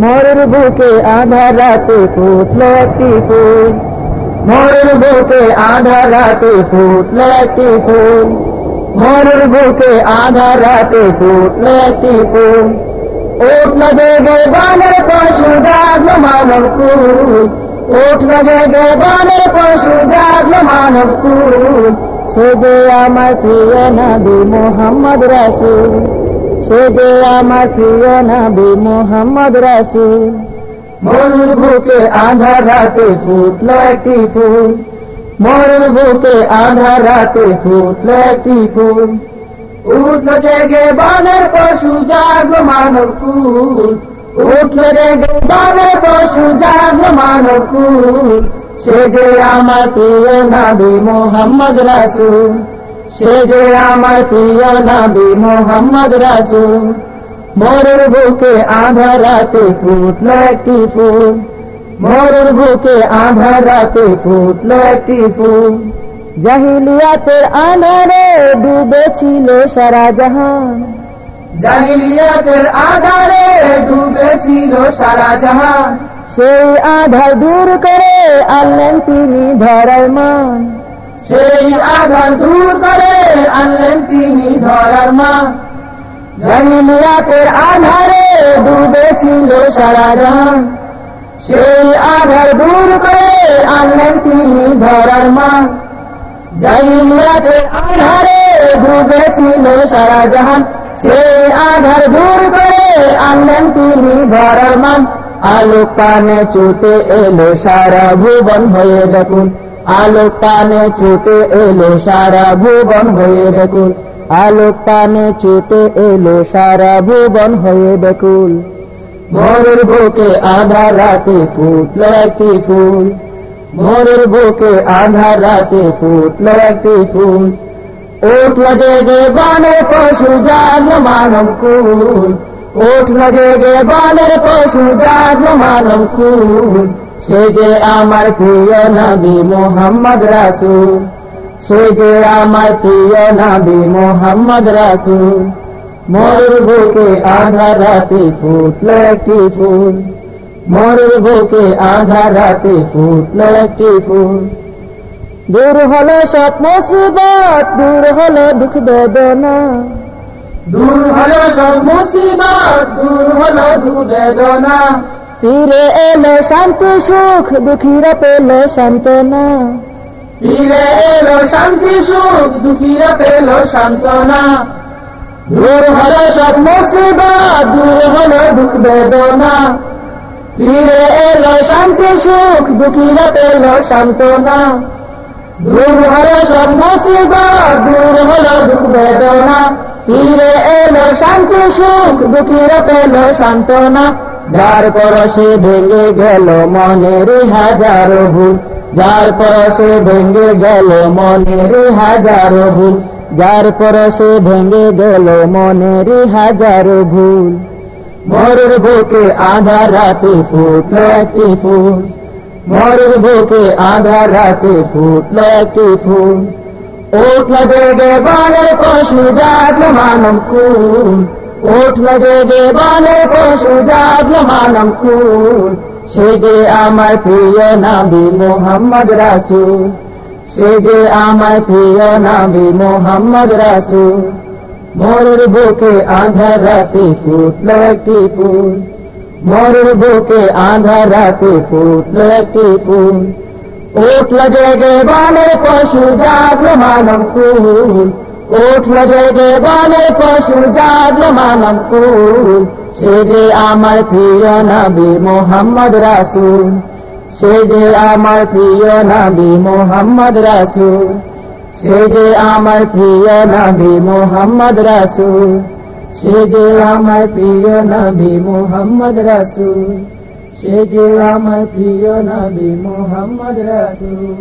মোরের বুকে আধার রাতে ফুটলো একটি ফুল। মোরের বুকে আধার রাতে ফুটলো একটি ফুল। মোরের বুকে আধার রাতে ফুটলো একটি ফুল। উঠল জেগে বানের পশু জাগলো মানব কুল। উঠল জেগে বানের পশু জাগলো মানব কুল। সে যে আমার প্রিয় নবী মোহাম্মদ রাসূল। সে যে আমার প্রিয় নবী মোহাম্মদ রাসূল। মরুর বুকে আধার রাতে ফুটলো একটি ফুল। মরুর বুকে আধার রাতে ফুটলো একটি ফুল। উঠল জেগে বানের পশু জাগলো মানব কুল। উঠল জেগে বানের পশু জাগলো মানব কুল। সে যে আমার প্রিয় নবী মোহাম্মদ রাসূল। সে যে আমার প্রিয় নবী মোহাম্মদ রাসূল। মোরের বুকে আধার রাতে ফুটলো একটি ফুল। মোরের বুকে আধার রাতে ফুটলো একটি ফুল। জাহিলিয়াতের আধারে ডুবেছিল সারা জাহান জাহিলিয়াতের আধারে ডুবেছিল সারা জাহান সেই আধার দূর করে আনলেন তিনি ধরার মান। আধার দূর করে আনলেন তিনি ধরার মান জাহিলিয়াতের আধারে ডুবেছিল সারা জাহান সেই আধার দূর করে আনলেন তিনি ধরার মান জাহিলিয়াতের আধারে ডুবেছিল সারা জাহান সেই আধার দূর করে আনলেন তিনি ধরার মান আলোক পানে ছুটে এলো সারা ভুবন হয়ে দেখুন। আলোক পানে ছুটে এলো সারা ভুবন হয়ে দেখুন আলোক পানে ছুটে এলো সারা ভুবন হয়ে বেকুল। মোরের বুকে আধার রাতে ফুটলো একটি ফুল। মোরের বুকে আধার রাতে ফুটলো একটি ফুল। উঠল জেগে বানের পশু জাগলো মানব কুল উঠল জেগে বানের পশু জাগলো মানব কুল সে যে আমার প্রিয় নবী মোহাম্মদ রাসূল। সে যে আমার প্রিয় নবী মোহাম্মদ রাসূল। মোর বুকে আধার রাতে ফুটলো একটি ফুল। মোর বুকে আধার রাতে ফুটলো একটি ফুল। দূর হলো সব মুসিবত, দূর হলো দুঃখ বেদনা। দূর হলো সব মুসিবত, দূর হলো দুঃখ বেদনা। ফিরে এলো শান্তি সুখ, দুঃখীরা পেল সান্ত্বনা। ফিরে এলো শান্তি সুখ, দুঃখীরা পেল সান্ত্বনা। দূর হলো সব মুসিবত, দূর হলো দুঃখ বেদনা। ফিরে এলো শান্তি সুখ, দুঃখীরা পেল সান্ত্বনা। দূর হলো সব মুসিবত, দূর হলো দুঃখ বেদনা। ফিরে এলো শান্তি সুখ, দুঃখীরা পেল সান্ত্বনা। যার পরশে ভেঙে গেল মনের হাজারো ভুল। যার পরশে ভেঙে গেল মনের হাজারো ভুল। যার পরশে ভেঙে গেল মনের হাজারো ভুল। মরের বুকে আধার রাতে ফুটলো একটি ফুল। মরের বুকে আধার রাতে ফুটলো একটি ফুল। উঠল জেগে বানের পশু জাগলো মানব কুল। উঠল জেগে বানের পশু জাগলো মানব কুল সে যে আমার প্রিয় নবী মোহাম্মদ রাসূল। সে যে আমার প্রিয় নবী মোহাম্মদ রাসূল। মোরের বুকে আধার রাতে ফুটলো একটি ফুল। মোরের বুকে আধার রাতে ফুটলো একটি ফুল। উঠল জেগে বানের পশু জাগলো মানব কুল উঠল জেগে বানের পশু জাগলো মানব কুল সে যে আমার প্রিয় নবী মোহাম্মদ রাসূল, সে যে আমার প্রিয় নবী মোহাম্মদ রাসূল, সে যে আমার প্রিয় নবী মোহাম্মদ রাসূল, সে যে আমার প্রিয় নবী মোহাম্মদ রাসূল, সে যে আমার প্রিয় নবী মোহাম্মদ রাসূল।